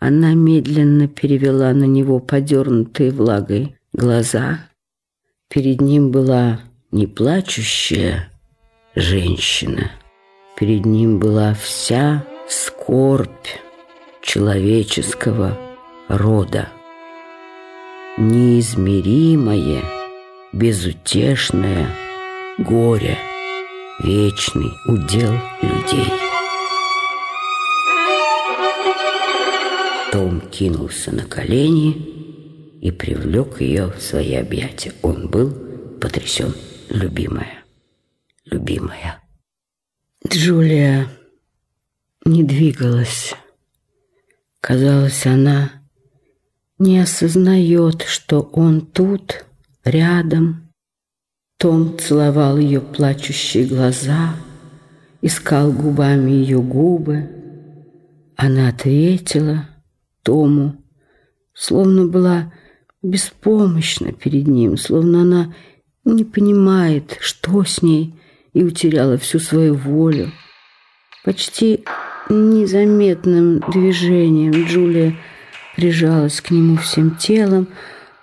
Она медленно перевела на него подернутые влагой глаза. Перед ним была не плачущая женщина. Перед ним была вся скорбь человеческого рода. Неизмеримое, безутешное горе, вечный удел людей. Том кинулся на колени и привлек ее в свои объятия. Он был потрясен. Любимая, любимая. Джулия не двигалась. Казалось, она не осознает, что он тут, рядом. Том целовал ее плачущие глаза, искал губами ее губы. Она ответила Тому, словно была беспомощна перед ним, словно она не понимает, что с ней, и утеряла всю свою волю. Почти незаметным движением Джулия прижалась к нему всем телом.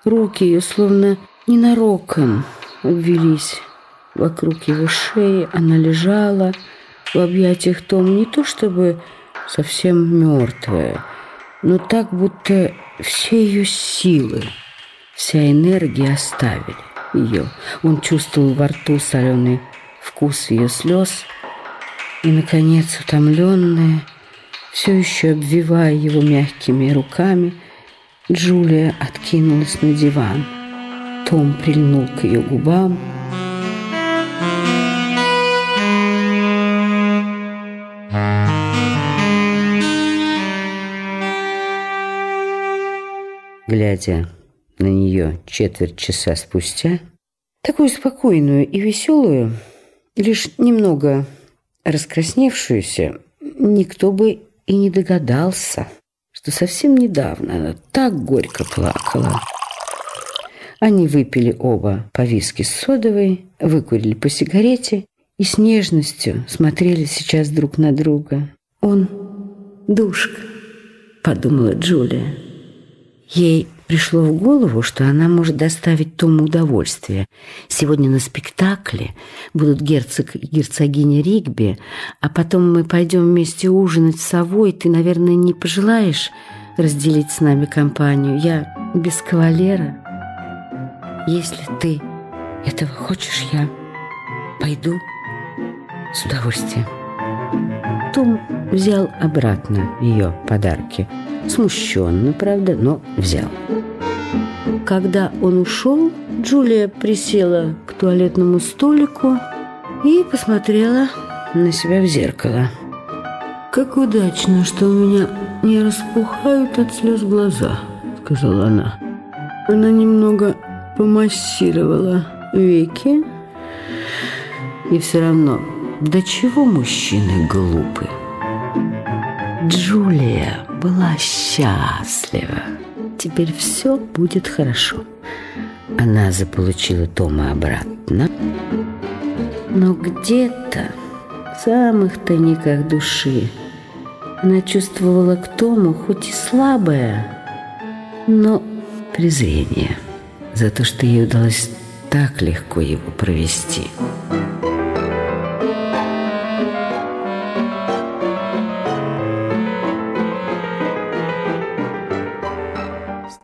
Руки ее словно ненароком обвелись вокруг его шеи. Она лежала в объятиях Тома не то чтобы совсем мертвая, но так, будто все ее силы, вся энергия оставили ее. Он чувствовал во рту соленый вкус ее слез и, наконец, утомленная, все еще обвивая его мягкими руками, Джулия откинулась на диван. Том прильнул к ее губам. Глядя на нее четверть часа спустя, такую спокойную и веселую, лишь немного раскрасневшуюся, никто бы и не догадался, что совсем недавно она так горько плакала. Они выпили оба по виски с содовой, выкурили по сигарете и с нежностью смотрели сейчас друг на друга. «Он душка», — подумала Джулия. Ей пришло в голову, что она может доставить Тому удовольствие. Сегодня на спектакле будут герцог и герцогиня Ригби, а потом мы пойдем вместе ужинать с совой. Ты, наверное, не пожелаешь разделить с нами компанию. Я без кавалера. Если ты этого хочешь, я пойду с удовольствием. Том взял обратно ее подарки. Смущенно, правда, но взял. Когда он ушел, Джулия присела к туалетному столику и посмотрела на себя в зеркало. «Как удачно, что у меня не распухают от слез глаза», — сказала она. Она немного помассировала веки, и все равно, до чего мужчины глупы. Джулия была счастлива. Теперь все будет хорошо. Она заполучила Тома обратно. Но где-то в самых тайниках души она чувствовала к Тому хоть и слабое, но презрение за то, что ей удалось так легко его провести.